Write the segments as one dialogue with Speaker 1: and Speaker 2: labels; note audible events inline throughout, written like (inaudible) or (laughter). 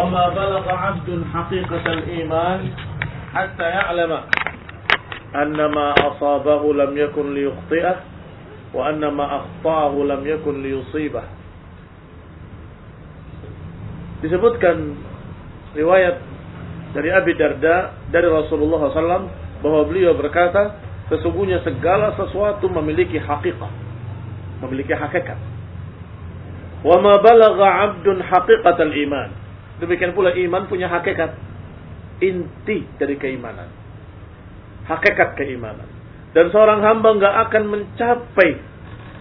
Speaker 1: وما بلغ عبد حقيقة الإيمان حتى يعلم أن ما أصابه لم يكن ليخطئه وأن ما أخطأه لم يكن ليصيبه disebutkan riwayat dari Abi Darda dari Rasulullah SAW bahwa beliau berkata sesungguhnya segala sesuatu memiliki hakikat memiliki hakikat wa ma balagha 'abdun haqiqatal iman demikian pula iman punya hakikat. Inti dari keimanan. Hakikat keimanan. Dan seorang hamba nggak akan mencapai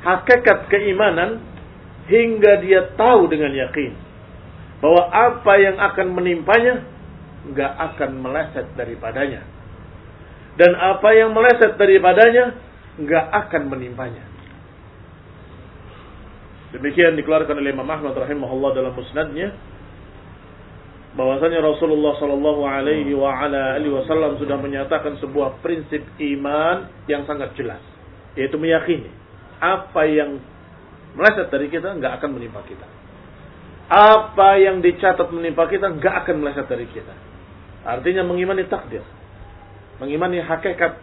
Speaker 1: hakikat keimanan hingga dia tahu dengan yakin bahwa apa yang akan menimpanya nggak akan meleset daripadanya. Dan apa yang meleset daripadanya nggak akan menimpanya. Demikian dikeluarkan oleh Imam Ahmad rahimahullah dalam musnadnya bahwasanya Rasulullah Shallallahu alaihi wa ala alihi wasallam sudah menyatakan sebuah prinsip iman yang sangat jelas yaitu meyakini apa yang meleset dari kita nggak akan menimpa kita. Apa yang dicatat menimpa kita nggak akan meleset dari kita. Artinya mengimani takdir. Mengimani hakikat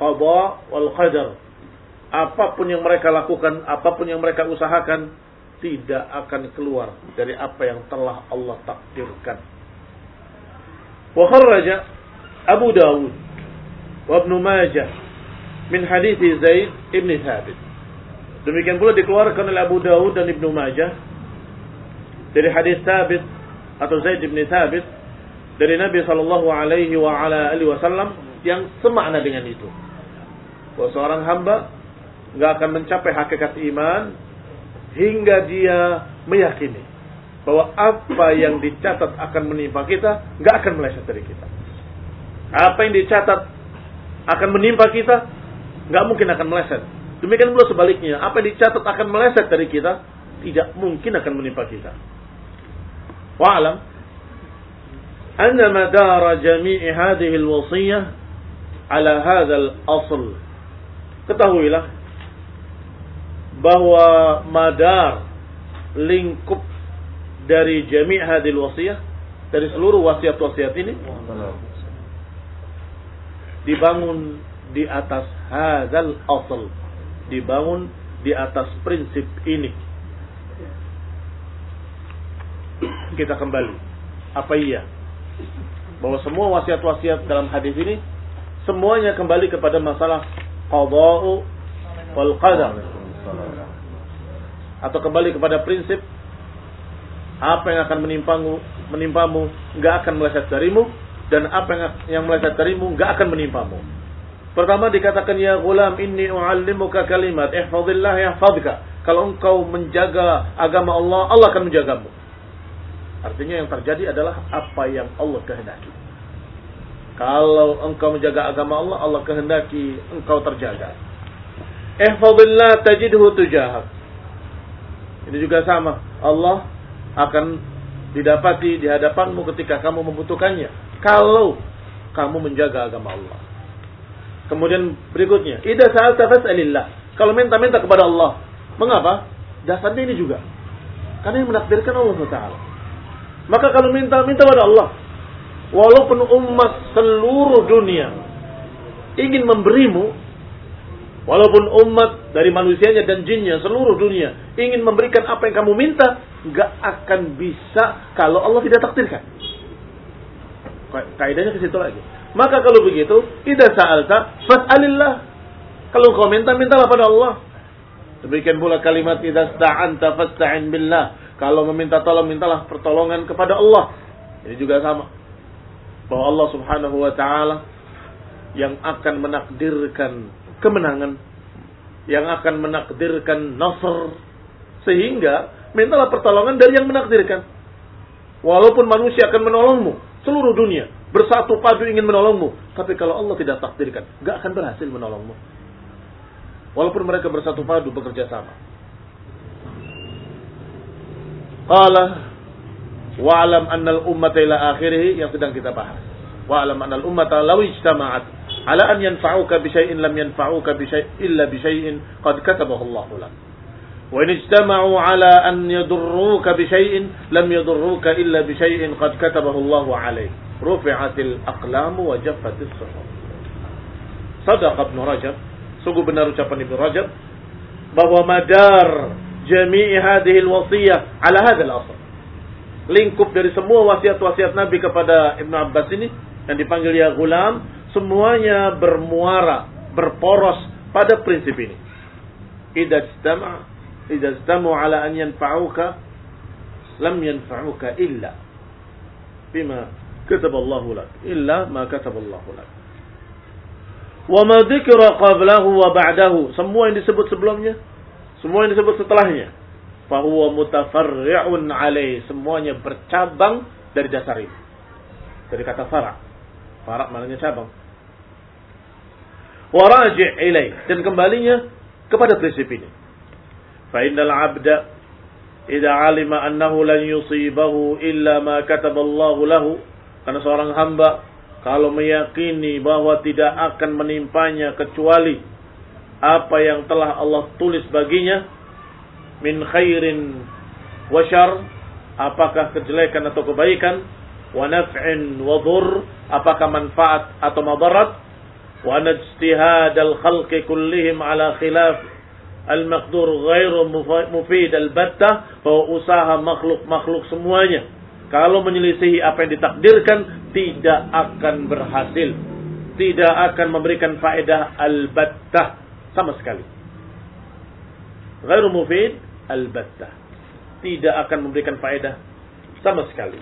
Speaker 1: qada wal qadar. Apa pun yang mereka lakukan, apa pun yang mereka usahakan, tidak akan keluar dari apa yang telah Allah takdirkan. Abu Dawud wa Ibn Majah min hadis Zaid ibn Thabit. Demikian pula dikeluarkan oleh Abu Dawud dan Ibn Majah dari hadis Thabit atau Zaid ibn Thabit dari Nabi Shallallahu Alaihi wa ala alihi Wasallam yang semakna dengan itu. Bahwa seorang hamba nggak akan mencapai hakikat iman hingga dia meyakini bahwa apa yang dicatat akan menimpa kita nggak akan meleset dari kita. Apa yang dicatat akan menimpa kita nggak mungkin akan meleset. Demikian pula sebaliknya, apa yang dicatat akan meleset dari kita tidak mungkin akan menimpa kita. Wa'alam anna madara jami'i hadhihi al-wasiyah ala hadzal asl. Ketahuilah bahwa madar lingkup dari jami' hadil wasiyah dari seluruh wasiat-wasiat ini dibangun di atas hadal asal dibangun di atas prinsip ini. Kita kembali. Apa iya? Bahwa semua wasiat-wasiat dalam hadis ini semuanya kembali kepada masalah qada'u wal qadar. Atau kembali kepada prinsip apa yang akan menimpamu menimpamu nggak akan meleset darimu dan apa yang yang meleset darimu nggak akan menimpamu. Pertama dikatakan ya gulam inni uallimuka kalimat ihfazillah yahfazka. Kalau engkau menjaga agama Allah, Allah akan menjagamu. Artinya yang terjadi adalah apa yang Allah kehendaki. Kalau engkau menjaga agama Allah, Allah kehendaki engkau terjaga. Ihfazillah tajidhu tujahak. Ini juga sama. Allah akan didapati di hadapanmu ketika kamu membutuhkannya. Kalau kamu menjaga agama Allah. Kemudian berikutnya, idza sa'alta fas'alillah. Kalau minta-minta kepada Allah. Mengapa? Dasarnya ini juga. Karena yang menakdirkan Allah Taala. Maka kalau minta, minta pada Allah. Walaupun umat seluruh dunia ingin memberimu, walaupun umat dari manusianya dan jinnya seluruh dunia ingin memberikan apa yang kamu minta, nggak akan bisa kalau Allah tidak takdirkan. Kaidahnya ke situ lagi. Maka kalau begitu, idza sa'alta fas'alillah. Kalau kau minta, mintalah pada Allah. Demikian pula kalimat idza sta'anta fasta'in billah. Kalau meminta tolong, mintalah pertolongan kepada Allah. Ini juga sama. Bahwa Allah Subhanahu wa taala yang akan menakdirkan kemenangan, yang akan menakdirkan nasr sehingga mintalah pertolongan dari yang menakdirkan. Walaupun manusia akan menolongmu, seluruh dunia bersatu padu ingin menolongmu, tapi kalau Allah tidak takdirkan, gak akan berhasil menolongmu. Walaupun mereka bersatu padu bekerja sama. Qala wa'lam anna al-ummata ila akhirih yang sedang kita bahas. Wa'lam anna al-ummata law ijtama'at على أن ينفعوك بشيء لم ينفعوك بشيء إلا بشيء قد كتبه الله لك. وإن اجتمعوا على أن يضروك بشيء لم يضروك إلا بشيء قد كتبه الله عليه رفعت الأقلام وجفت الصحف. صدق ابن رجب. سقو بن رجب ابن رجب بابا مدار جميع هذه الوصية على هذا الأصل lingkup dari semua wasiat-wasiat Nabi kepada Ibn Abbas ini yang dipanggil ya gulam semuanya bermuara berporos pada prinsip ini. Idza istama idza istamu ala an yanfa'uka lam yanfa'uka illa bima kataba Allah lak illa ma kataba Allah lak. Wa ma dzikra qablahu wa ba'dahu semua yang disebut sebelumnya semua yang disebut setelahnya fahuwa mutafarri'un alaih semuanya bercabang dari dasar ini. Dari kata farak farak maknanya cabang waraji' ilaih. Dan kembalinya kepada prinsip ini fa innal 'abda idza 'alima annahu lan yusibahu illa ma kataballahu lahu. Karena seorang hamba kalau meyakini bahwa tidak akan menimpanya kecuali apa yang telah Allah tulis baginya min khairin wa syar apakah kejelekan atau kebaikan wa naf'in wa dhur apakah manfaat atau madarat wa najtihad al khalqi kullihim ala khilaf al maqdur ghairu mufid al batta bahwa usaha makhluk-makhluk semuanya kalau menyelisihi apa yang ditakdirkan tidak akan berhasil. Tidak akan memberikan faedah al-battah sama sekali. Ghairu mufid al-battah. Tidak akan memberikan faedah sama sekali.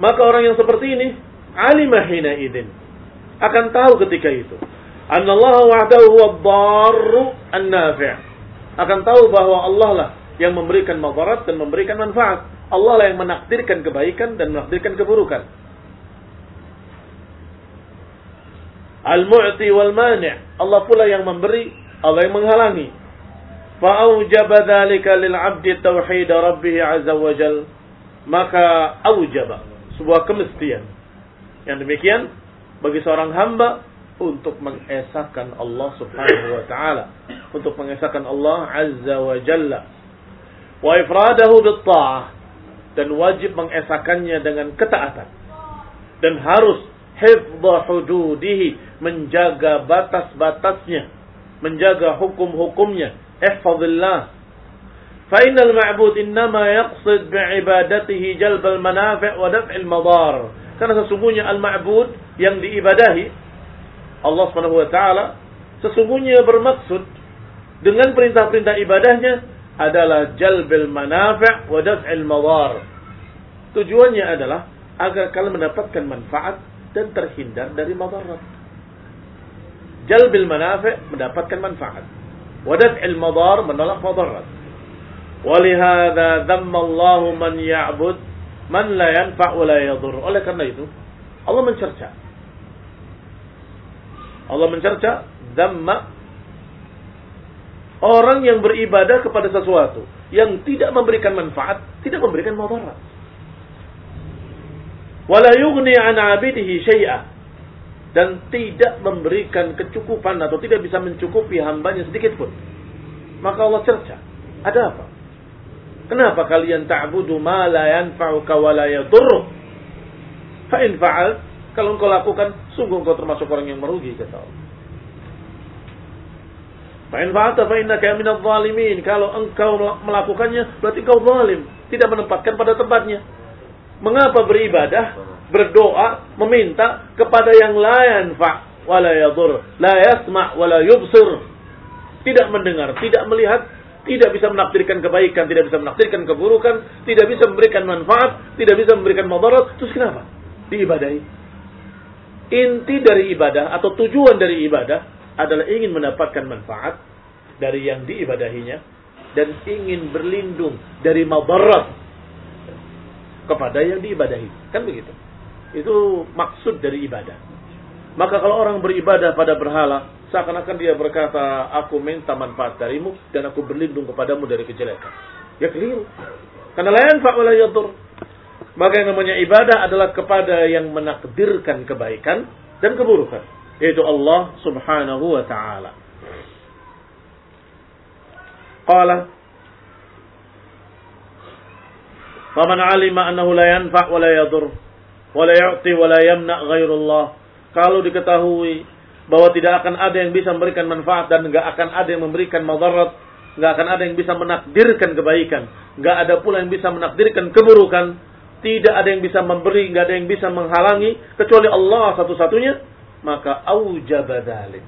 Speaker 1: Maka orang yang seperti ini alimah hina idin akan tahu ketika itu Allah wahdahu huwa darru an-nafi' akan tahu bahwa Allah lah yang memberikan madarat dan memberikan manfaat Allah lah yang menakdirkan kebaikan dan menakdirkan keburukan. Al-mu'ti wal mani' Allah pula yang memberi, Allah yang menghalangi. Fa'aujaba dzalika lil 'abdi tauhid rabbih 'azza wa jal. Maka aujaba sebuah kemestian. Yang demikian bagi seorang hamba untuk mengesahkan Allah Subhanahu wa taala, untuk mengesahkan Allah Azza wa Jalla. Wa ifradahu bit ta'ah. Dan wajib mengesakannya dengan ketaatan. Dan harus hifdha hududihi. Menjaga batas-batasnya. Menjaga hukum-hukumnya. Ihfazillah. Fa innal ma'bud innama yaqsid bi'ibadatihi jalbal manafi' wa daf'il madar. Karena sesungguhnya al-ma'bud yang diibadahi Allah Subhanahu wa taala sesungguhnya bermaksud dengan perintah-perintah ibadahnya adalah jalbil manafi' wa daf'il madar Tujuannya adalah agar kalian mendapatkan manfaat dan terhindar dari madarat. Jalbil manafi' mendapatkan manfaat. Wadaf'il madar menolak madarat. Walihada dhamma man ya'bud man la yanfa' wa la yadur. Oleh karena itu, Allah mencerca. Allah mencerca dhamma orang yang beribadah kepada sesuatu yang tidak memberikan manfaat, tidak memberikan madarat wala yughni an 'abidihi syai'a dan tidak memberikan kecukupan atau tidak bisa mencukupi hambanya sedikit pun. Maka Allah cerca. Ada apa? Kenapa kalian ta'budu ma la yanfa'uka wa la yadurruk? Fa in kalau engkau lakukan, sungguh engkau termasuk orang yang merugi kata Allah. Fa in fa'alta fa innaka minadh dhalimin. Kalau engkau melakukannya, berarti engkau zalim, tidak menempatkan pada tempatnya. Mengapa beribadah, berdoa, meminta kepada yang la yanfa' wala yadur, la yasma' wala yubsir. Tidak mendengar, tidak melihat, tidak bisa menakdirkan kebaikan, tidak bisa menakdirkan keburukan, tidak bisa memberikan manfaat, tidak bisa memberikan madarat. Terus kenapa? Diibadahi. Inti dari ibadah atau tujuan dari ibadah adalah ingin mendapatkan manfaat dari yang diibadahinya dan ingin berlindung dari madarat kepada yang diibadahi. Kan begitu. Itu maksud dari ibadah. Maka kalau orang beribadah pada berhala, seakan-akan dia berkata, aku minta manfaat darimu dan aku berlindung kepadamu dari kejelekan. Ya keliru. Karena lain fa'ula yadur. Maka yang namanya ibadah adalah kepada yang menakdirkan kebaikan dan keburukan. Yaitu Allah subhanahu wa ta'ala. qala Faman alima annahu la yanfa' wa la yadur wa la yu'ti wa la yamna' ghairullah. Kalau diketahui bahwa tidak akan ada yang bisa memberikan manfaat dan enggak akan ada yang memberikan madarat, enggak akan ada yang bisa menakdirkan kebaikan, enggak ada pula yang bisa menakdirkan keburukan, tidak ada yang bisa memberi, enggak ada yang bisa menghalangi kecuali Allah satu-satunya, maka aujaba dzalik.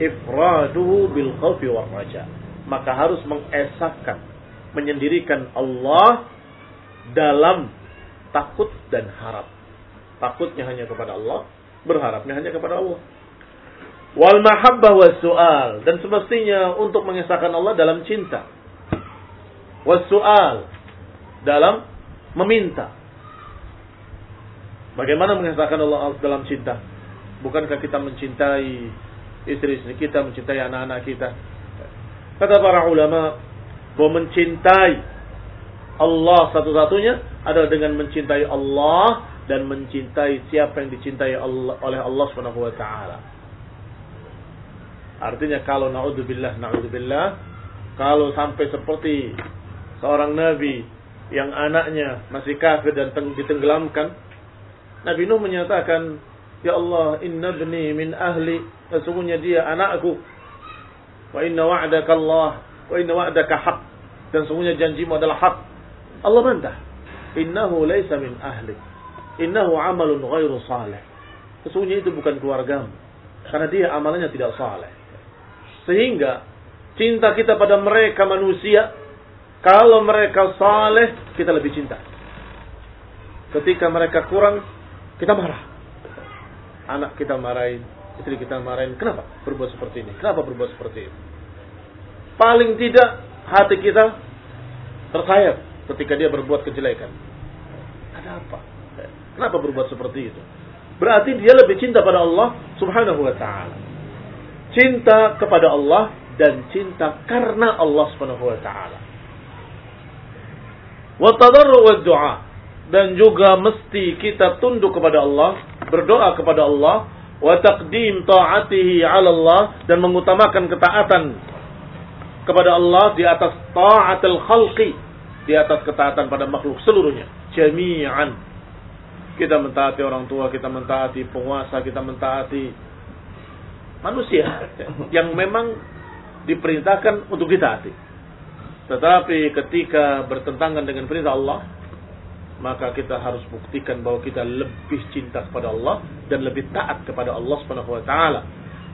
Speaker 1: Ifraduhu bil khaufi war raja. Maka harus mengesahkan, menyendirikan Allah dalam takut dan harap. Takutnya hanya kepada Allah, berharapnya hanya kepada Allah. Wal mahabbah was su'al dan semestinya untuk mengesahkan Allah dalam cinta. Was su'al dalam meminta. Bagaimana mengesahkan Allah dalam cinta? Bukankah kita mencintai istri-istri kita, mencintai anak-anak kita? Kata para ulama bahwa mencintai Allah satu-satunya adalah dengan mencintai Allah dan mencintai siapa yang dicintai Allah, oleh Allah Subhanahu wa taala. Artinya kalau naudzubillah naudzubillah kalau sampai seperti seorang nabi yang anaknya masih kafir dan ditenggelamkan Nabi Nuh menyatakan ya Allah inna bni min ahli sesungguhnya dia anakku wa inna wa'daka Allah wa inna wa'daka haq dan sesungguhnya janjimu adalah hak Allah bantah. Innahu laisa min ahli. Innahu amalun ghairu salih. Sesungguhnya itu bukan keluargamu. Karena dia amalnya tidak saleh. Sehingga cinta kita pada mereka manusia, kalau mereka saleh, kita lebih cinta. Ketika mereka kurang, kita marah. Anak kita marahin, istri kita marahin. Kenapa berbuat seperti ini? Kenapa berbuat seperti ini? Paling tidak hati kita tersayat ketika dia berbuat kejelekan. Ada apa? Kenapa berbuat seperti itu? Berarti dia lebih cinta pada Allah Subhanahu wa taala. Cinta kepada Allah dan cinta karena Allah Subhanahu wa taala. Wa tadarru wa du'a dan juga mesti kita tunduk kepada Allah, berdoa kepada Allah, wa taqdim ta'atihi 'ala Allah dan mengutamakan ketaatan kepada Allah di atas ta'atul khalqi di atas ketaatan pada makhluk seluruhnya. Jami'an. Kita mentaati orang tua, kita mentaati penguasa, kita mentaati manusia yang memang diperintahkan untuk ditaati. Tetapi ketika bertentangan dengan perintah Allah, maka kita harus buktikan bahwa kita lebih cinta kepada Allah dan lebih taat kepada Allah taala.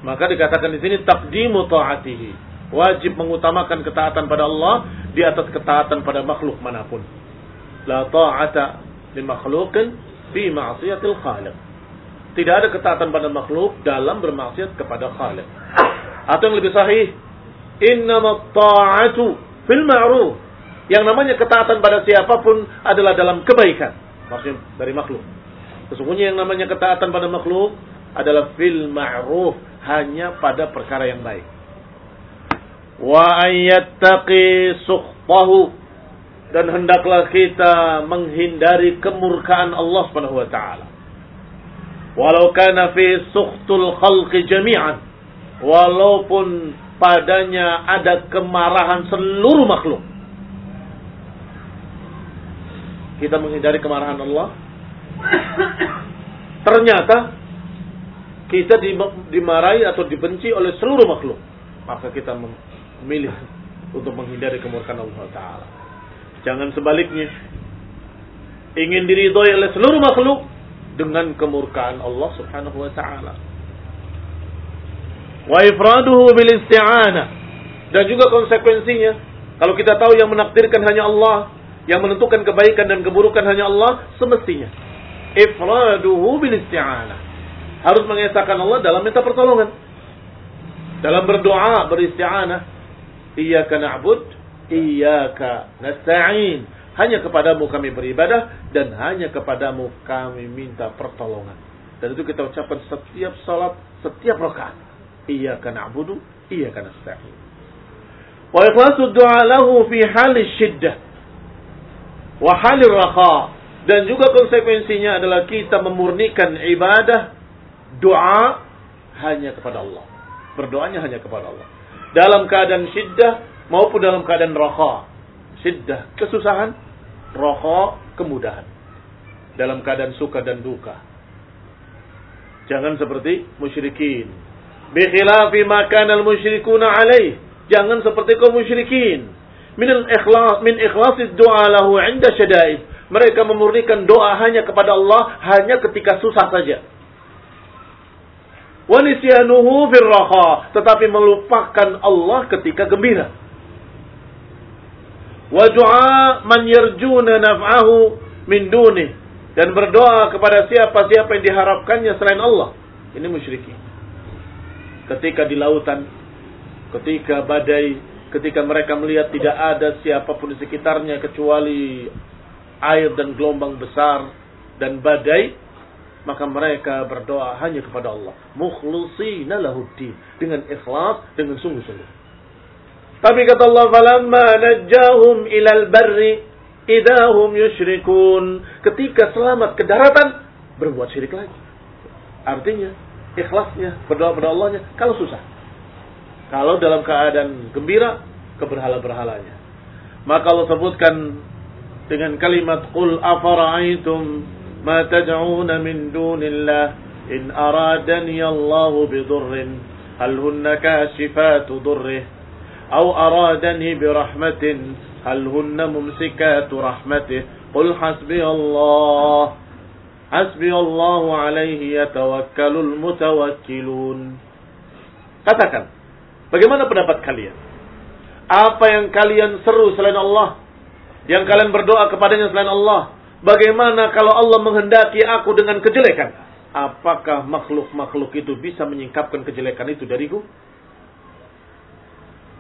Speaker 1: Maka dikatakan di sini takdimu taatihi wajib mengutamakan ketaatan pada Allah di atas ketaatan pada makhluk mana pun. La ta'ata li makhluqin fi ma'siyatil khaliq. Tidak ada ketaatan pada makhluk dalam bermaksiat kepada Khaliq. Atau yang lebih sahih, innamat ta'atu fil ma'ruf. Yang namanya ketaatan pada siapa pun adalah dalam kebaikan. Maksudnya dari makhluk. Sesungguhnya yang namanya ketaatan pada makhluk adalah fil ma'ruf, hanya pada perkara yang baik wa ayyattaqi sukhtahu dan hendaklah kita menghindari kemurkaan Allah Subhanahu wa taala. Walau kana fi sukhtul khalqi jami'an walaupun padanya ada kemarahan seluruh makhluk. Kita menghindari kemarahan Allah. Ternyata kita dimarahi atau dibenci oleh seluruh makhluk. Maka kita memilih untuk menghindari kemurkaan Allah Ta'ala. Jangan sebaliknya. Ingin diridhoi oleh seluruh makhluk dengan kemurkaan Allah Subhanahu wa taala. Wa ifraduhu bil isti'anah. Dan juga konsekuensinya, kalau kita tahu yang menakdirkan hanya Allah, yang menentukan kebaikan dan keburukan hanya Allah, semestinya ifraduhu bil isti'anah. Harus mengesahkan Allah dalam minta pertolongan. Dalam berdoa, beristi'anah, Iyyaka na'bud, iyyaka nasta'in. Hanya kepadamu kami beribadah dan hanya kepadamu kami minta pertolongan. Dan itu kita ucapkan setiap salat, setiap rakaat. Iyyaka na'budu, iyyaka nasta'in. Wa ikhlasu du'a lahu fi hali syiddah wa hali raha. Dan juga konsekuensinya adalah kita memurnikan ibadah doa hanya kepada Allah. Berdoanya hanya kepada Allah dalam keadaan syiddah maupun dalam keadaan roha, syiddah, kesusahan, roha, kemudahan. Dalam keadaan suka dan duka. Jangan seperti musyrikin. Bikhilafi makan al-musyrikuna alaih. Jangan seperti kaum musyrikin. Min ikhlas min ikhlasid doa lahu 'inda syada'id. Mereka memurnikan doa hanya kepada Allah hanya ketika susah saja. Wa nisyanuhu firraha, tetapi melupakan Allah ketika gembira. Wa du'a man yarjuna naf'ahu min dunih dan berdoa kepada siapa-siapa yang diharapkannya selain Allah. Ini musyrikin. Ketika di lautan, ketika badai, ketika mereka melihat tidak ada siapa pun di sekitarnya kecuali air dan gelombang besar dan badai, maka mereka berdoa hanya kepada Allah. Mukhlisina lahuddin. Dengan ikhlas, dengan sungguh-sungguh. Tapi kata Allah, "Falamma najjahum ilal barri idahum yusyrikun." Ketika selamat ke daratan, berbuat syirik lagi. Artinya, ikhlasnya, berdoa kepada Allahnya, kalau susah. Kalau dalam keadaan gembira, ke berhala-berhalanya. Maka Allah sebutkan dengan kalimat Qul afara'aitum ma tad'una min dunillah in aradani Allah bidurrin hal hunna kashifatu durrih aw aradani birahmatin hal hunna mumsikatu rahmatih Qul hasbi Allah hasbi Allah alaihi yatawakkalul mutawakkilun Katakan bagaimana pendapat kalian apa yang kalian seru selain Allah? Yang kalian berdoa kepadanya selain Allah? Bagaimana kalau Allah menghendaki aku dengan kejelekan? Apakah makhluk-makhluk itu bisa menyingkapkan kejelekan itu dariku?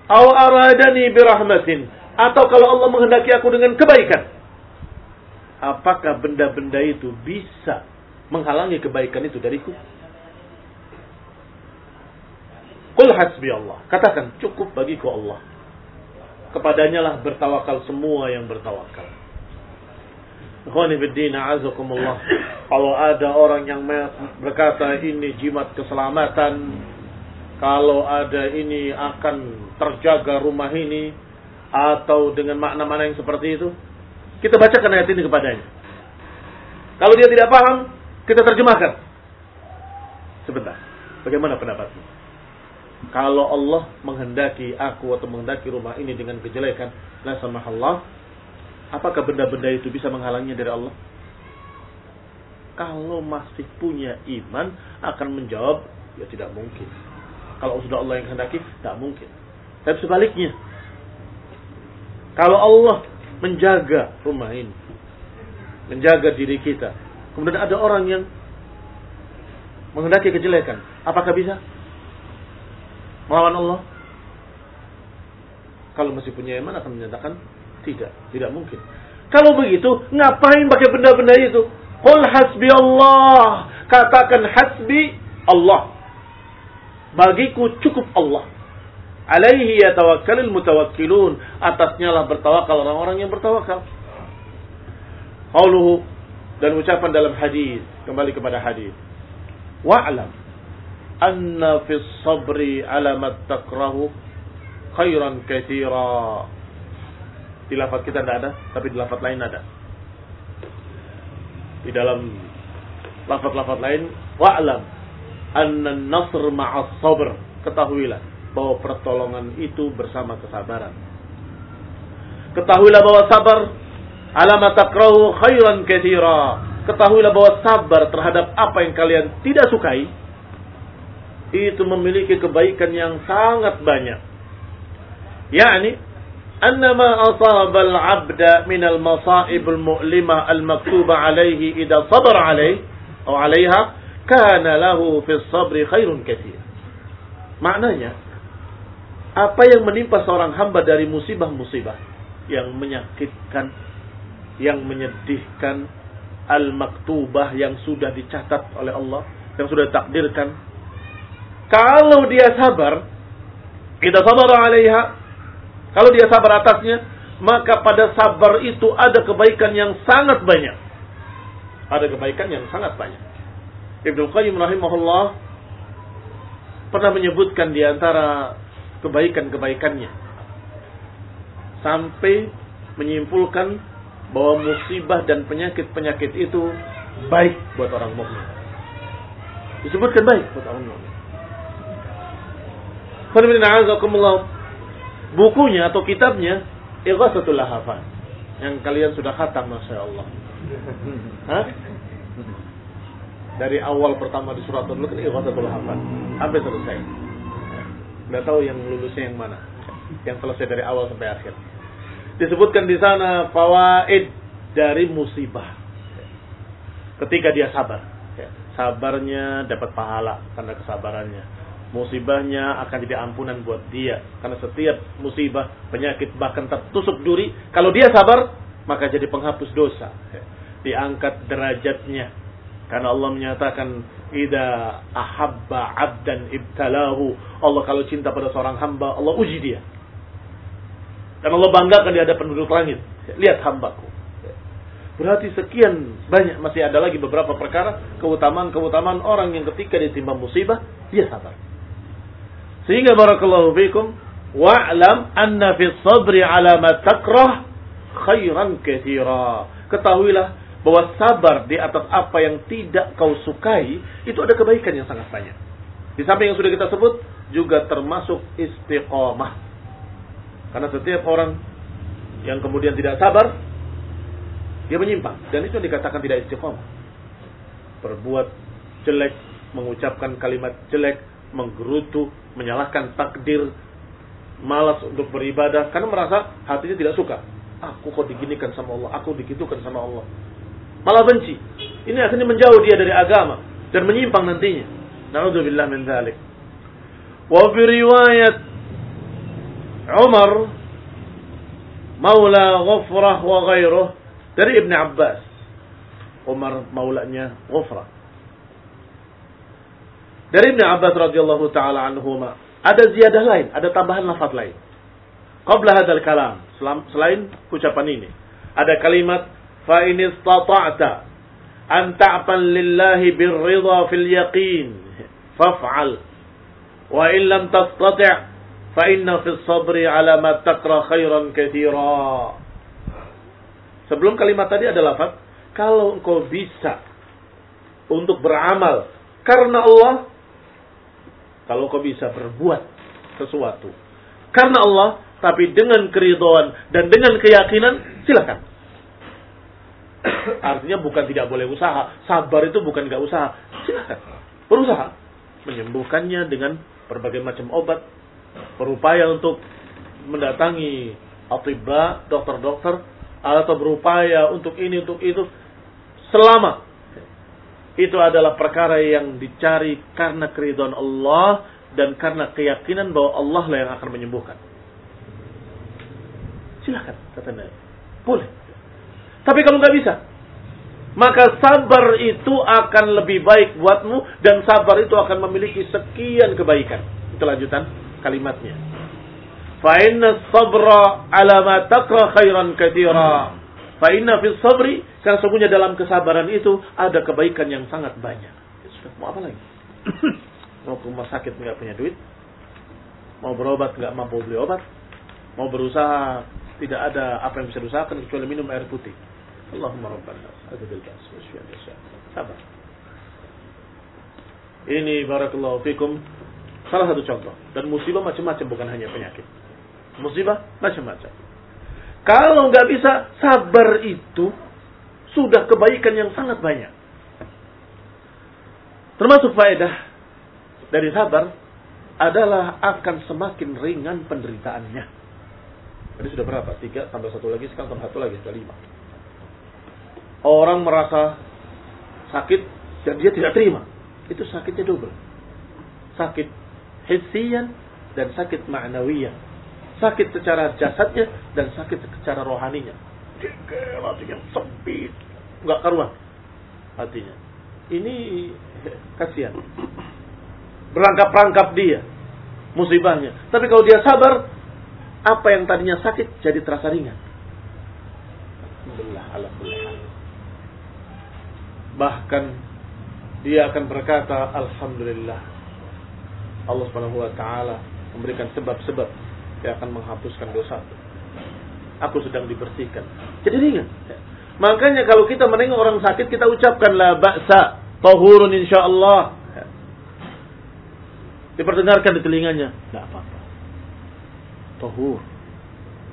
Speaker 1: Aw aradani birahmatin. Atau kalau Allah menghendaki aku dengan kebaikan. Apakah benda-benda itu bisa menghalangi kebaikan itu dariku? Qul hasbi Allah. Katakan cukup bagiku Allah kepadanya lah bertawakal semua yang bertawakal. azakumullah. Kalau ada orang yang berkata ini jimat keselamatan, kalau ada ini akan terjaga rumah ini, atau dengan makna-makna yang seperti itu, kita bacakan ayat ini kepadanya. Kalau dia tidak paham, kita terjemahkan. Sebentar, bagaimana pendapatmu? Kalau Allah menghendaki aku atau menghendaki rumah ini dengan kejelekan, la sama Allah, apakah benda-benda itu bisa menghalangnya dari Allah? Kalau masih punya iman akan menjawab, ya tidak mungkin. Kalau sudah Allah yang hendaki, tidak mungkin. Tapi sebaliknya, kalau Allah menjaga rumah ini, menjaga diri kita, kemudian ada orang yang menghendaki kejelekan, apakah bisa? melawan Allah? Kalau masih punya iman akan menyatakan tidak, tidak mungkin. Kalau begitu, ngapain pakai benda-benda itu? Qul hasbi Allah. Katakan hasbi Allah. Bagiku cukup Allah. Alaihi yatawakkalul mutawakkilun. Atasnya lah bertawakal orang-orang yang bertawakal. Qauluhu dan ucapan dalam hadis kembali kepada hadis. Wa'lam anna fi sabri ala ma takrahu khairan katsira. Di lafaz kita tidak ada, tapi di lafaz lain ada. Di dalam lafaz-lafaz lain, wa'lam anna nasr ma'as sabr. Ketahuilah bahwa pertolongan itu bersama kesabaran. Ketahuilah bahwa sabar alamat takrahu khairan katsira. Ketahuilah bahwa sabar terhadap apa yang kalian tidak sukai itu memiliki kebaikan yang sangat banyak. Yani annama asaba al-'abda min al-masa'ib al-mu'lima al-maktuba alayhi idza sabara alayhi atau 'alayha kana lahu fi sabri khairun katsir. Maknanya apa yang menimpa seorang hamba dari musibah-musibah yang menyakitkan, yang menyedihkan, al-maktubah yang sudah dicatat oleh Allah, yang sudah ditakdirkan kalau dia sabar, kita sabar alaiha. Kalau dia sabar atasnya, maka pada sabar itu ada kebaikan yang sangat banyak. Ada kebaikan yang sangat banyak. Ibnu Qayyim rahimahullah pernah menyebutkan di antara kebaikan-kebaikannya. sampai menyimpulkan bahwa musibah dan penyakit-penyakit itu baik buat orang mukmin. Disebutkan baik buat orang mukmin. Bukunya atau kitabnya Ighasatul Lahafan yang kalian sudah khatam Masya Allah. Dari awal pertama di surat dulu kan Ighasatul Lahafan sampai selesai. Tidak tahu yang lulusnya yang mana. Yang selesai dari awal sampai akhir. Disebutkan di sana fawaid dari musibah. Ketika dia sabar. Sabarnya dapat pahala karena kesabarannya musibahnya akan jadi ampunan buat dia. Karena setiap musibah, penyakit, bahkan tertusuk duri, kalau dia sabar, maka jadi penghapus dosa. Diangkat derajatnya. Karena Allah menyatakan, Ida ahabba abdan ibtalahu. Allah kalau cinta pada seorang hamba, Allah uji dia. Dan Allah banggakan di hadapan penduduk langit. Lihat hambaku. Berarti sekian banyak masih ada lagi beberapa perkara keutamaan-keutamaan orang yang ketika ditimpa musibah dia sabar. Sehingga barakallahu fikum wa'lam anna fi sabri ala ma takrah khairan katsira. Ketahuilah bahwa sabar di atas apa yang tidak kau sukai itu ada kebaikan yang sangat banyak. Di samping yang sudah kita sebut juga termasuk istiqomah. Karena setiap orang yang kemudian tidak sabar dia menyimpang dan itu yang dikatakan tidak istiqomah. Berbuat jelek, mengucapkan kalimat jelek, menggerutu, menyalahkan takdir, malas untuk beribadah karena merasa hatinya tidak suka. Aku kok diginikan sama Allah, aku digitukan sama Allah. Malah benci. Ini akhirnya menjauh dia dari agama dan menyimpang nantinya. Nauzubillah min dzalik. Wa fi riwayat Umar Maula Ghufrah wa ghairuh dari Ibn Abbas. Umar maulanya Ghufrah dari Ibn Abbas radhiyallahu taala anhuma, ada ziyadah lain, ada tambahan lafaz lain. Qabla hadzal kalam, selain ucapan ini, ada kalimat fa in istata'ta an ta'ban lillahi birridha fil yaqin faf'al wa in lam tastati' fa inna fis sabri ala ma taqra khairan katsira. Sebelum kalimat tadi ada lafaz kalau engkau bisa untuk beramal karena Allah kalau kau bisa berbuat sesuatu. Karena Allah, tapi dengan keridhaan dan dengan keyakinan, silakan. (coughs) Artinya bukan tidak boleh usaha. Sabar itu bukan nggak usaha. Silakan. Berusaha. Menyembuhkannya dengan berbagai macam obat. Berupaya untuk mendatangi atibba, dokter-dokter. Atau berupaya untuk ini, untuk itu. Selama itu adalah perkara yang dicari karena keridhaan Allah dan karena keyakinan bahwa Allah lah yang akan menyembuhkan. Silakan kata Nabi. Boleh. Tapi kalau nggak bisa, maka sabar itu akan lebih baik buatmu dan sabar itu akan memiliki sekian kebaikan. Itu lanjutan kalimatnya. Fa inna sabra ala ma taqra khairan katsira. Fa inna fis sabri karena sesungguhnya dalam kesabaran itu ada kebaikan yang sangat banyak. Ya sudah, mau apa lagi? (coughs) mau ke rumah sakit nggak punya duit, mau berobat nggak mampu beli obat, mau berusaha tidak ada apa yang bisa diusahakan kecuali minum air putih. Allahumma rabbana adbil bas Sabar. Ini barakallahu fikum salah satu contoh dan musibah macam-macam bukan hanya penyakit. Musibah macam-macam. Kalau nggak bisa sabar itu sudah kebaikan yang sangat banyak. Termasuk faedah dari sabar adalah akan semakin ringan penderitaannya. Jadi sudah berapa? Tiga tambah satu lagi, sekarang tambah satu lagi, sudah lima. Orang merasa sakit dan dia tidak terima. Itu sakitnya double. Sakit hissian dan sakit ma'nawiyan. Sakit secara jasadnya dan sakit secara rohaninya jengkel, hatinya sempit, nggak karuan hatinya. Ini kasihan. Berangkap-rangkap dia musibahnya. Tapi kalau dia sabar, apa yang tadinya sakit jadi terasa ringan. Alhamdulillah, alhamdulillah. Bahkan dia akan berkata, Alhamdulillah. Allah Subhanahu wa taala memberikan sebab-sebab yang akan menghapuskan dosa. Aku sedang dibersihkan. Jadi ringan. Makanya kalau kita menengok orang sakit kita ucapkan la ba'sa tahurun insyaallah. Diperdengarkan di telinganya. Tidak apa-apa. Tahur.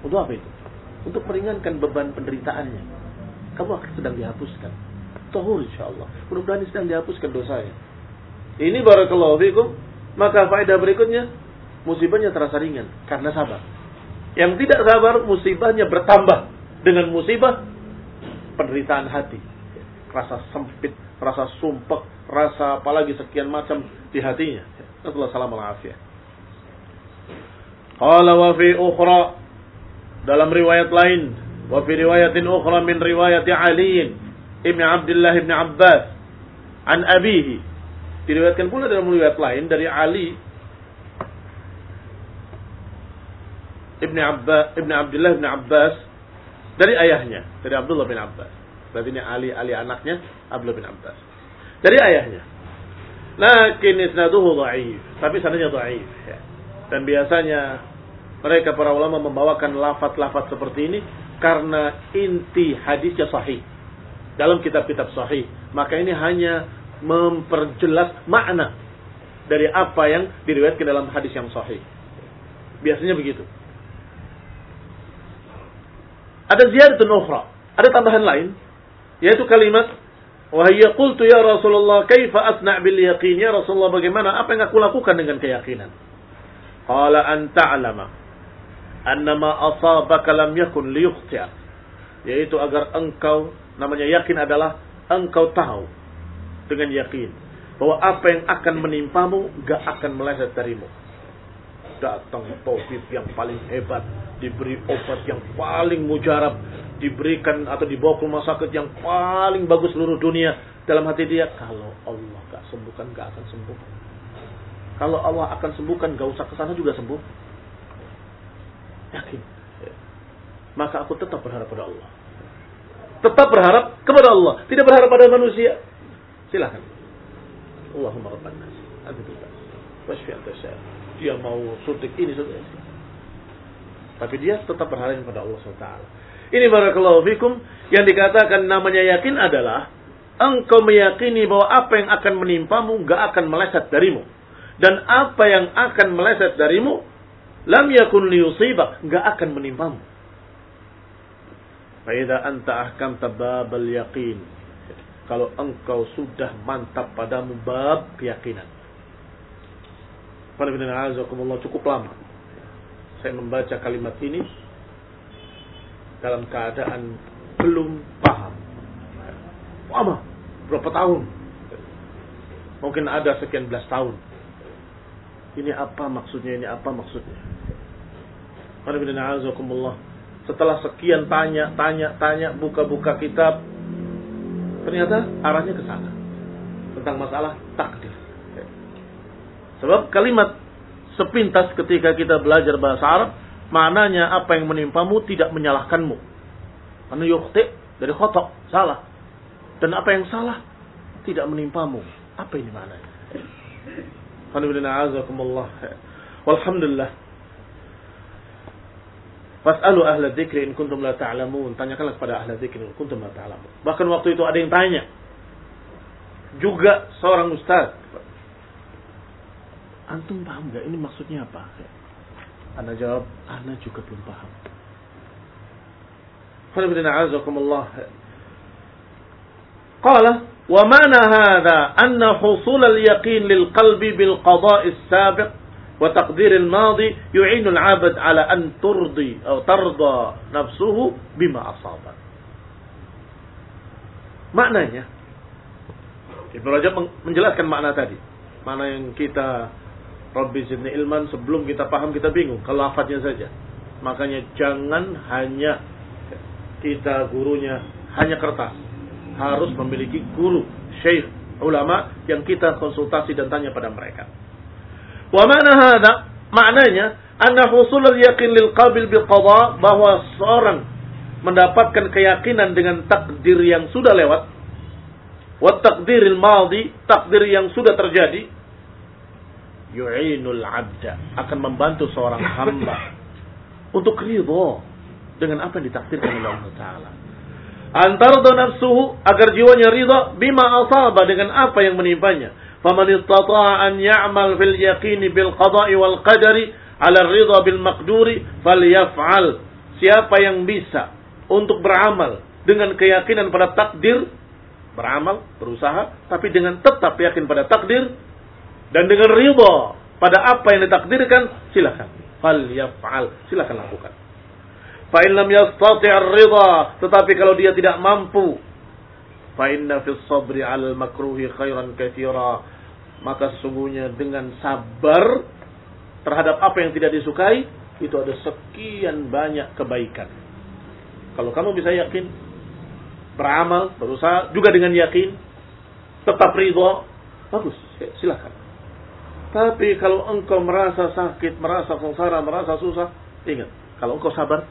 Speaker 1: Untuk apa itu? Untuk meringankan beban penderitaannya. Kamu akan sedang dihapuskan. Tahur insyaallah. Mudah-mudahan sedang dihapuskan dosanya. Ini barakallahu fikum. Maka faedah berikutnya, musibahnya terasa ringan karena sabar. Yang tidak sabar, musibahnya bertambah dengan musibah penderitaan hati. Rasa sempit, rasa sumpek, rasa apalagi sekian macam di hatinya. Nasallahu salam al-afiyah. Qala wa fi ukhra dalam riwayat lain wa fi riwayatin ukhra min riwayat Ali ibn Abdullah ibn Abbas an abihi. Diriwayatkan pula dalam riwayat lain dari Ali ibn Abbas ibn Abdullah ibn Abbas dari ayahnya dari Abdullah bin Abbas. Berarti ini Ali Ali anaknya Abdullah bin Abbas. Dari ayahnya. Lakin isnaduhu dhaif tapi sanadnya dhaif ya. Dan biasanya mereka para ulama membawakan lafat-lafat seperti ini karena inti hadisnya sahih. Dalam kitab-kitab sahih. Maka ini hanya memperjelas makna dari apa yang diriwayatkan dalam hadis yang sahih. Biasanya begitu. Ada ziyaratun ukhra. Ada tambahan lain. Yaitu kalimat. Wahiyya qultu ya Rasulullah kaifa asna' bil yaqin. Ya Rasulullah bagaimana apa yang aku lakukan dengan keyakinan. Qala an ta'lama annama asabaka lam yakun liyukhti'ak. Yaitu agar engkau namanya yakin adalah engkau tahu dengan yakin bahwa apa yang akan menimpamu gak akan meleset darimu. Datang taufik yang paling hebat, diberi obat yang paling mujarab, diberikan atau dibawa ke rumah sakit yang paling bagus seluruh dunia. Dalam hati dia, kalau Allah gak sembuhkan, gak akan sembuh. Kalau Allah akan sembuhkan, gak usah ke sana juga sembuh. Yakin. Maka aku tetap berharap pada Allah. Tetap berharap kepada Allah. Tidak berharap pada manusia. Silahkan. Allahumma rabban nas. Washfi Dia mau suntik ini, suntik. Tapi dia tetap berharap kepada Allah SWT. Ini barakallahu fikum. Yang dikatakan namanya yakin adalah engkau meyakini bahwa apa yang akan menimpamu gak akan meleset darimu dan apa yang akan meleset darimu lam yakun liyusibak enggak akan menimpamu Faida anta ahkam tababal yaqin. Kalau engkau sudah mantap padamu bab keyakinan. Pada Allah cukup lama. Saya membaca kalimat ini dalam keadaan belum paham. Lama berapa tahun? Mungkin ada sekian belas tahun. Ini apa maksudnya? Ini apa maksudnya? Setelah sekian tanya, tanya, tanya, buka-buka kitab, ternyata arahnya ke sana. Tentang masalah takdir. Sebab kalimat sepintas ketika kita belajar bahasa Arab, maknanya apa yang menimpamu tidak menyalahkanmu. Karena yukti dari khotok, salah. Dan apa yang salah tidak menimpamu. Apa ini maknanya? Walhamdulillah. Fas'alu ahla dzikri in kuntum la ta'lamun. Tanyakanlah kepada ahla dzikri in kuntum la ta'lamun. Bahkan waktu itu ada yang tanya. Juga seorang ustaz. Antum paham enggak ini maksudnya apa? Anda jawab, Anda juga belum paham. Qala wa mana hadha anna husul al-yaqin lil qalbi bil qada'i as-sabiq wa taqdiril madi yu'inul 'abad 'ala an turdi aw tarda nafsuhu bima asaba. Maknanya Ibnu Rajab menjelaskan makna tadi. makna yang kita Rabbi zidni ilman sebelum kita paham kita bingung. Kalau lafaznya saja. Makanya jangan hanya kita gurunya hanya kertas. Harus memiliki guru, syekh, ulama yang kita konsultasi dan tanya pada mereka. Wa mana hada? Maknanya anna husul yakin lil qabil bil qada bahwa seorang mendapatkan keyakinan dengan takdir yang sudah lewat wa takdiril maldi takdir yang sudah terjadi yu'inul abda akan membantu seorang hamba (coughs) untuk ridho dengan apa yang ditakdirkan oleh Allah Ta'ala. Antara nafsuhu agar jiwanya ridha bima asaba dengan apa yang menimpanya. Ya'mal fil yaqini bil qada'i wal qadari ala ridha bil maqduri falyaf'al. Siapa yang bisa untuk beramal dengan keyakinan pada takdir, beramal, berusaha, tapi dengan tetap yakin pada takdir dan dengan ridha pada apa yang ditakdirkan, silakan. Falyaf'al, silakan lakukan. Fa in lam yastati' ar-ridha, tetapi kalau dia tidak mampu, fa inna fi sabri 'ala al-makruhi khairan katsira. Maka sesungguhnya dengan sabar terhadap apa yang tidak disukai, itu ada sekian banyak kebaikan. Kalau kamu bisa yakin, beramal, berusaha juga dengan yakin, tetap ridho, bagus, silakan. Tapi kalau engkau merasa sakit, merasa sengsara, merasa susah, ingat, kalau engkau sabar,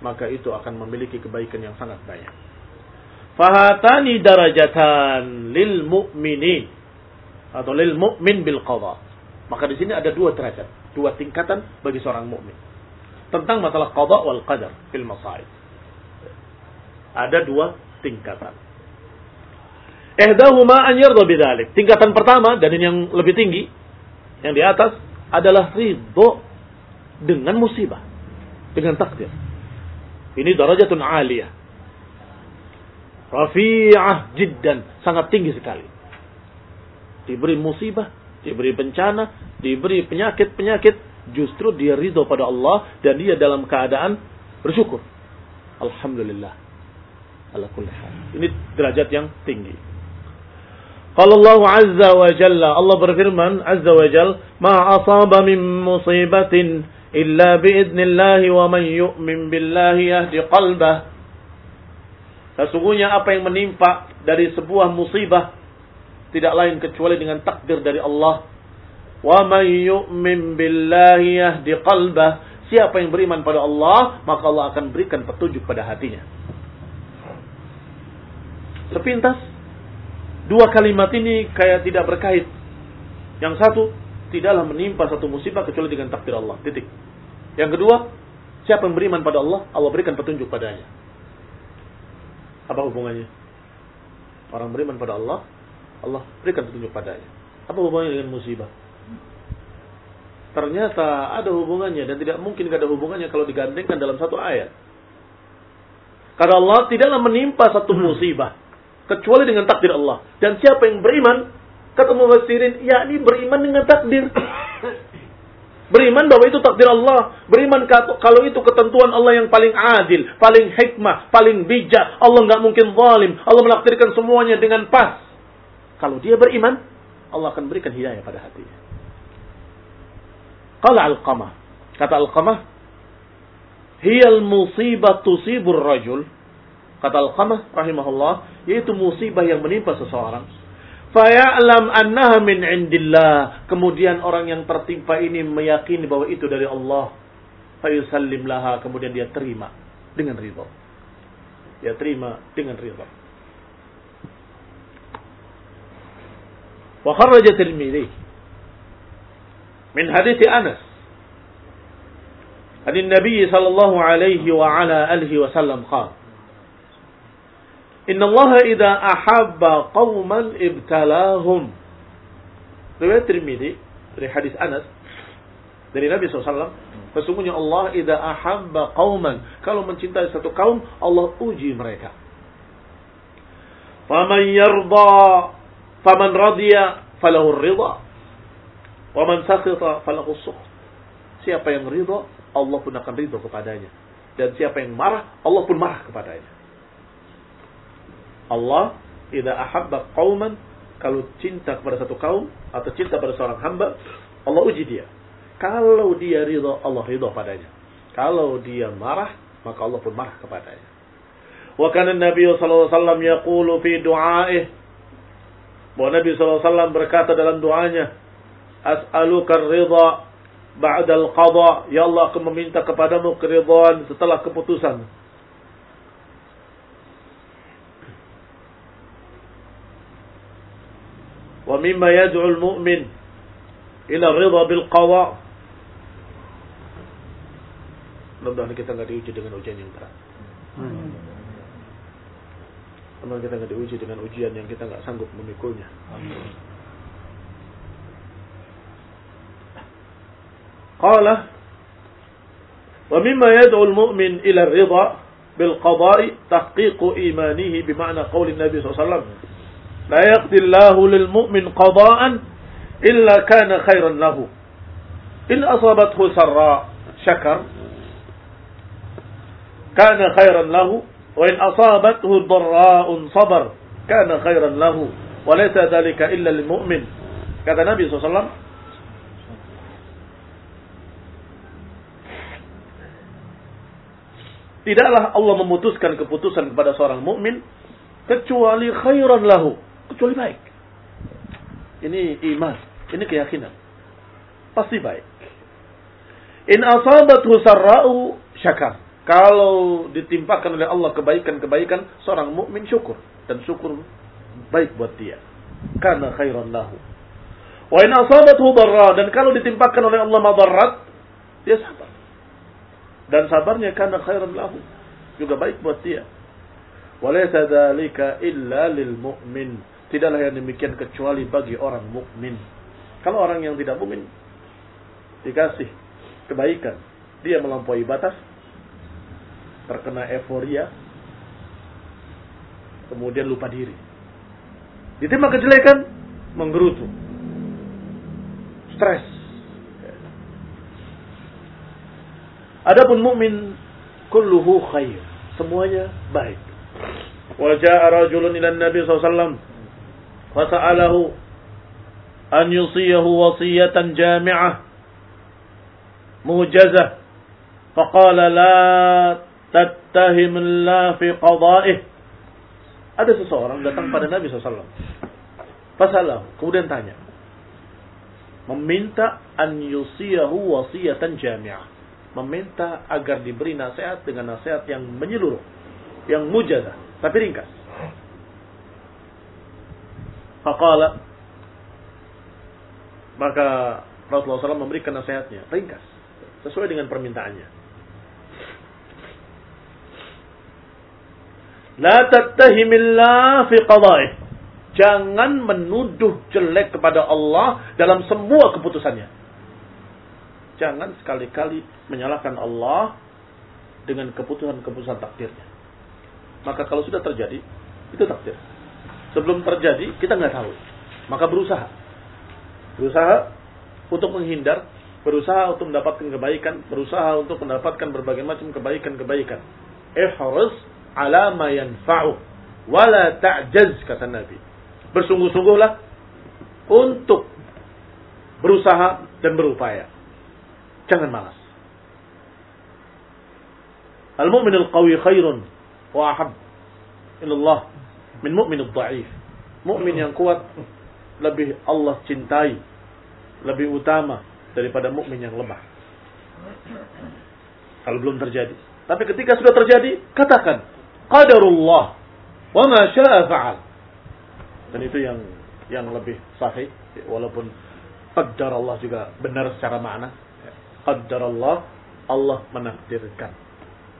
Speaker 1: maka itu akan memiliki kebaikan yang sangat banyak. Fahatani darajatan lil mu'minin atau lil mu'min bil qadha. Maka di sini ada dua derajat, dua tingkatan bagi seorang mukmin. Tentang masalah qadha wal qadar fil masaib. Ada dua tingkatan. Ihdahuma an yarda bidzalik. Tingkatan pertama dan ini yang lebih tinggi yang di atas adalah ridho dengan musibah, dengan takdir. Ini darajatun aliyah. Rafi'ah jiddan. Sangat tinggi sekali. Diberi musibah, diberi bencana, diberi penyakit-penyakit. Justru dia ridho pada Allah dan dia dalam keadaan bersyukur. Alhamdulillah. Ala. Ini derajat yang tinggi. Kalau Allah Azza wa Jalla, Allah berfirman Azza wa Jalla, "Ma asaba min musibatin illa biidznillah wa man yu'min billahi yahdi qalbah. Sesungguhnya apa yang menimpa dari sebuah musibah tidak lain kecuali dengan takdir dari Allah. Wa man yu'min billahi yahdi qalbah. Siapa yang beriman pada Allah, maka Allah akan berikan petunjuk pada hatinya. Sepintas, dua kalimat ini kayak tidak berkait. Yang satu, tidaklah menimpa satu musibah kecuali dengan takdir Allah. Titik. Yang kedua, siapa yang beriman pada Allah, Allah berikan petunjuk padanya. Apa hubungannya? Orang beriman pada Allah, Allah berikan petunjuk padanya. Apa hubungannya dengan musibah? Ternyata ada hubungannya dan tidak mungkin tidak ada hubungannya kalau digandengkan dalam satu ayat. Karena Allah tidaklah menimpa satu musibah kecuali dengan takdir Allah. Dan siapa yang beriman Kata mufassirin, yakni beriman dengan takdir. (coughs) Beriman bahwa itu takdir Allah. Beriman kalau itu ketentuan Allah yang paling adil, paling hikmah, paling bijak. Allah nggak mungkin zalim. Allah menakdirkan semuanya dengan pas. Kalau dia beriman, Allah akan berikan hidayah pada hatinya. Qala Al-Qamah. Kata Al-Qamah, Hiyal musibah tusibur rajul. Kata Al-Qamah rahimahullah, yaitu musibah yang menimpa seseorang Faya'lam annaha min indillah. Kemudian orang yang tertimpa ini meyakini bahwa itu dari Allah. Fayusallim laha. Kemudian dia terima dengan ridho. Dia terima dengan ridho. Wa kharraja Tirmidzi min hadits Anas عن النبي صلى الله عليه وعلى آله وسلم قال Inna Allah idha ahabba qawman ibtalahum. Riwayat Tirmidzi dari hadis Anas dari Nabi SAW. Sesungguhnya Allah idha ahabba qawman. Kalau mencintai satu kaum, Allah uji mereka. Faman yarda, faman radiya, falahu ridha. Waman sakhita, falahu sukh. Siapa yang ridha, Allah pun akan ridha kepadanya. Dan siapa yang marah, Allah pun marah kepadanya. Allah tidak ahabba qauman kalau cinta kepada satu kaum atau cinta pada seorang hamba, Allah uji dia. Kalau dia ridho, Allah ridho padanya. Kalau dia marah, maka Allah pun marah kepadanya. Wa kana Nabi sallallahu alaihi wasallam yaqulu fi du'aih bahwa Nabi SAW berkata dalam doanya, As'aluka rida ba'dal qada. Ya Allah, aku meminta kepadamu keridhaan setelah keputusan. Wa mimma yad'ul mu'min ila rida bil qada. Mudah-mudahan kita nggak diuji dengan ujian yang berat. Hmm. Mudah-mudahan kita nggak diuji dengan ujian yang kita nggak sanggup memikulnya. Qala wa mimma yad'u al-mu'min ila ar-ridha bil qada'i tahqiqu imanihi bima'na qawli Nabi sallallahu alaihi wasallam la yaqdi Allahu lil mu'min qada'an illa kana khairan lahu in asabathu sarra syakar kana khairan lahu wa in asabathu dharra'un sabar kana khairan lahu wa laysa dhalika illa lil mu'min kata Nabi wasallam Tidaklah Allah memutuskan keputusan kepada seorang mukmin kecuali khairan lahu, kecuali baik. Ini iman, ini keyakinan. Pasti baik. In asabathu sarra'u syakar. Kalau ditimpakan oleh Allah kebaikan-kebaikan, seorang mukmin syukur dan syukur baik buat dia. Karena khairan lahu. Wa in asabathu darra dan kalau ditimpakan oleh Allah madarat, dia sabar. Dan sabarnya karena khairan lahu. Juga baik buat dia. Walaysa dzalika illa lil mu'min. Tidaklah yang demikian kecuali bagi orang mukmin. Kalau orang yang tidak mukmin dikasih kebaikan, dia melampaui batas, terkena euforia, kemudian lupa diri. Ditimpa kejelekan, menggerutu. Stres, Adapun mukmin kulluhu khair. Semuanya baik. Wa jaa rajulun ila Nabi SAW fasa'alahu an yusiyahu wasiyatan jami'ah mujazah faqala la tattahim Allah fi qada'ih ada seseorang datang pada Nabi SAW fasalahu kemudian tanya meminta an yusiyahu wasiyatan jami'ah meminta agar diberi nasihat dengan nasihat yang menyeluruh, yang mujadah, tapi ringkas. Faqala maka Rasulullah SAW memberikan nasihatnya ringkas sesuai dengan permintaannya. La tattahimillah fi qada'ih. Jangan menuduh jelek kepada Allah dalam semua keputusannya. Jangan sekali-kali menyalahkan Allah dengan keputusan-keputusan takdirnya. Maka kalau sudah terjadi, itu takdir. Sebelum terjadi, kita nggak tahu. Maka berusaha. Berusaha untuk menghindar, berusaha untuk mendapatkan kebaikan, berusaha untuk mendapatkan berbagai macam kebaikan-kebaikan. Ihris ala ma yanfa'u wala ta'jaz kata Nabi. Bersungguh-sungguhlah untuk berusaha dan berupaya Jangan malas. Al-mu'min al-qawi khairun wa ahab ilallah min mu'min al-da'if. Mu'min yang kuat lebih Allah cintai, lebih utama daripada mukmin yang lemah. Kalau belum terjadi. Tapi ketika sudah terjadi, katakan qadarullah wa ma syaa fa'al. Dan itu yang yang lebih sahih walaupun qaddar Allah juga benar secara makna qaddar Allah, Allah menakdirkan.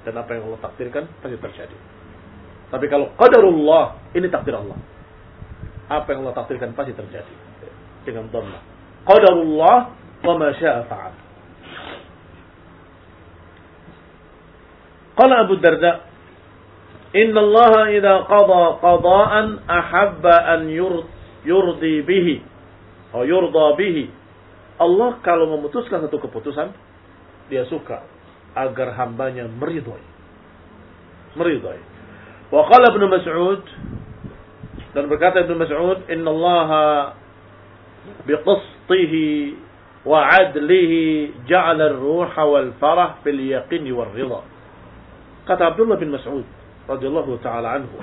Speaker 1: Dan apa yang Allah takdirkan pasti terjadi. Tapi kalau qadarullah, ini takdir Allah. Apa yang Allah takdirkan pasti terjadi. Dengan dhamma. Qadarullah wa ma syaa fa'al. Qala Abu Darda, Inna Allah idha qada qada'an ahabba an yurdi bihi. Atau yurda bihi Allah kalau memutuskan satu keputusan, dia suka agar hambanya meridhoi. Meridhoi. Wa qala Ibnu Mas'ud dan berkata Ibnu Mas'ud, "Inna Allah biqistihi wa 'adlihi ja'ala ar-ruha wal farah fil yaqin wal ridha." Kata Abdullah bin Mas'ud radhiyallahu taala anhu.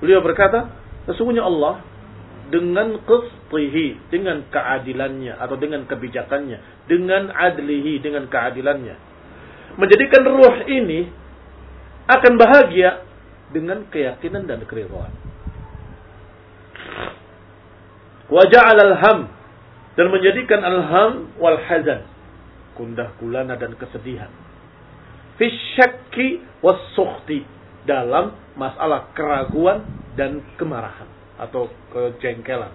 Speaker 1: Beliau berkata, sesungguhnya Allah dengan qistihi, dengan keadilannya atau dengan kebijakannya, dengan adlihi, dengan keadilannya. Menjadikan ruh ini akan bahagia dengan keyakinan dan keridhaan. Waja'al al-ham dan menjadikan al-ham wal hazan, kundah gulana dan kesedihan fi syakki was sukhti dalam masalah keraguan dan kemarahan atau kejengkelan.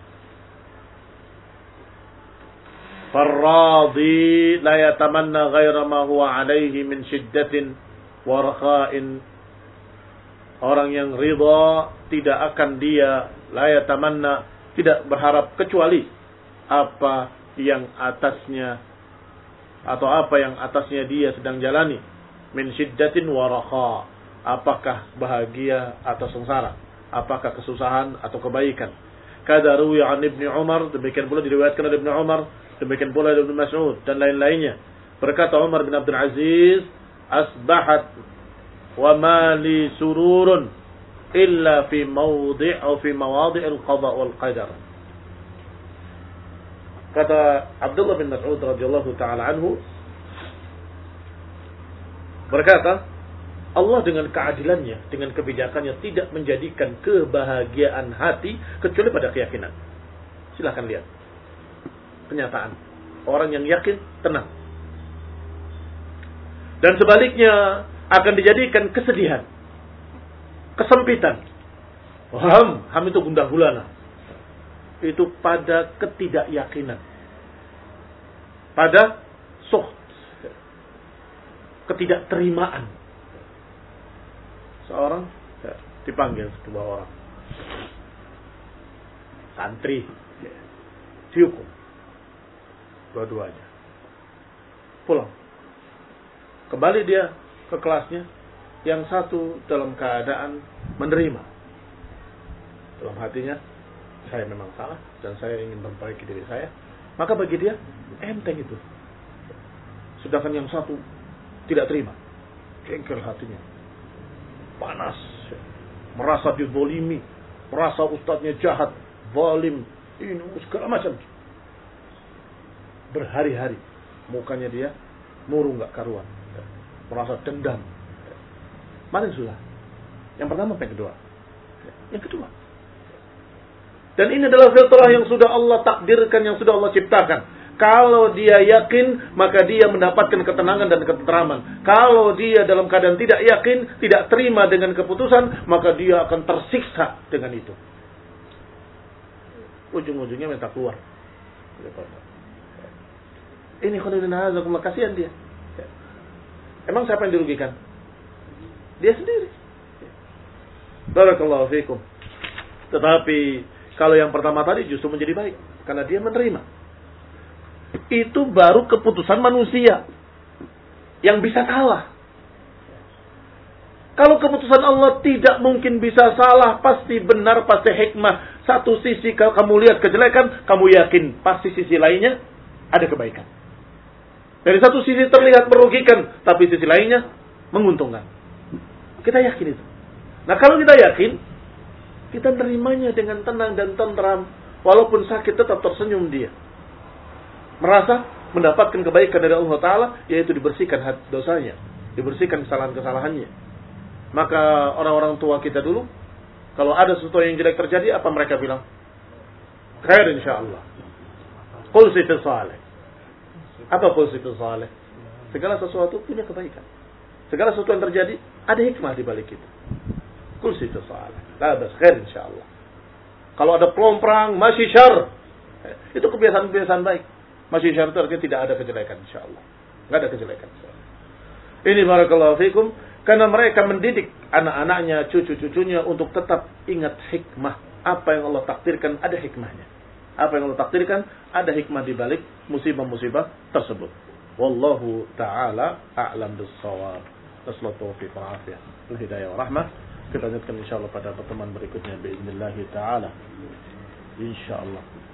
Speaker 1: Farradi la yatamanna ghaira ma huwa alaihi min shiddatin wa rakha'in. Orang yang ridha tidak akan dia la yatamanna tidak berharap kecuali apa yang atasnya atau apa yang atasnya dia sedang jalani min shiddatin wa apakah bahagia atau sengsara, apakah kesusahan atau kebaikan. Kada ruwi an Ibnu Umar, demikian pula diriwayatkan oleh Ibnu Umar, demikian pula dari Ibnu Mas'ud dan lain-lainnya. Berkata Umar bin Abdul Aziz, "Asbahat wa ma li sururun illa fi mawdi' atau fi mawadhi' al-qada wal qadar." Kata Abdullah bin Mas'ud radhiyallahu taala anhu berkata, Allah dengan keadilannya, dengan kebijakannya tidak menjadikan kebahagiaan hati kecuali pada keyakinan. Silahkan lihat. Kenyataan. Orang yang yakin tenang. Dan sebaliknya akan dijadikan kesedihan. Kesempitan. Ham, ham itu gundah gulana. Itu pada ketidakyakinan. Pada suht. Ketidakterimaan. Seorang? Ya, dipanggil kedua orang. Santri. Ya, dihukum. Dua-duanya. Pulang. Kembali dia ke kelasnya yang satu dalam keadaan menerima. Dalam hatinya saya memang salah dan saya ingin memperbaiki diri saya. Maka bagi dia enteng itu. Sedangkan yang satu tidak terima jengkel hatinya panas, merasa dizolimi, merasa ustadznya jahat, zalim, ini segala macam. Berhari-hari mukanya dia murung nggak karuan, merasa dendam. Mana sudah? Yang pertama apa yang kedua? Yang kedua. Dan ini adalah fitrah yang sudah Allah takdirkan, yang sudah Allah ciptakan. Kalau dia yakin, maka dia mendapatkan ketenangan dan ketenteraman. Kalau dia dalam keadaan tidak yakin, tidak terima dengan keputusan, maka dia akan tersiksa dengan itu. Ujung-ujungnya minta keluar. Ini khairin hazakumullah kasihan dia. Emang siapa yang dirugikan? Dia sendiri. Barakallahu fikum. Tetapi kalau yang pertama tadi justru menjadi baik karena dia menerima itu baru keputusan manusia yang bisa salah. Kalau keputusan Allah tidak mungkin bisa salah, pasti benar, pasti hikmah. Satu sisi kalau kamu lihat kejelekan, kamu yakin pasti sisi lainnya ada kebaikan. Dari satu sisi terlihat merugikan, tapi sisi lainnya menguntungkan. Kita yakin itu. Nah kalau kita yakin, kita terimanya dengan tenang dan tentram. Walaupun sakit tetap tersenyum dia merasa mendapatkan kebaikan dari Allah Ta'ala, yaitu dibersihkan dosanya, dibersihkan kesalahan-kesalahannya. Maka orang-orang tua kita dulu, kalau ada sesuatu yang jelek terjadi, apa mereka bilang? Khair insya Allah. Qul salih. Apa qul salih? Segala sesuatu punya kebaikan. Segala sesuatu yang terjadi, ada hikmah di balik itu. Qul salih. La bas khair insya Allah. Kalau ada pelomprang, masih syar. Itu kebiasaan-kebiasaan baik masih syarat artinya tidak ada kejelekan insya Allah. Nggak ada kejelekan. Ini barakallahu fikum. Karena mereka mendidik anak-anaknya, cucu-cucunya untuk tetap ingat hikmah. Apa yang Allah takdirkan ada hikmahnya. Apa yang Allah takdirkan ada hikmah di balik musibah-musibah tersebut. Wallahu ta'ala a'lam bis-shawab. Nasallahu taufiq wa afiyah. Hidayah wa rahmah. Kita lanjutkan insyaAllah pada pertemuan berikutnya. Bismillahirrahmanirrahim. Insya Allah.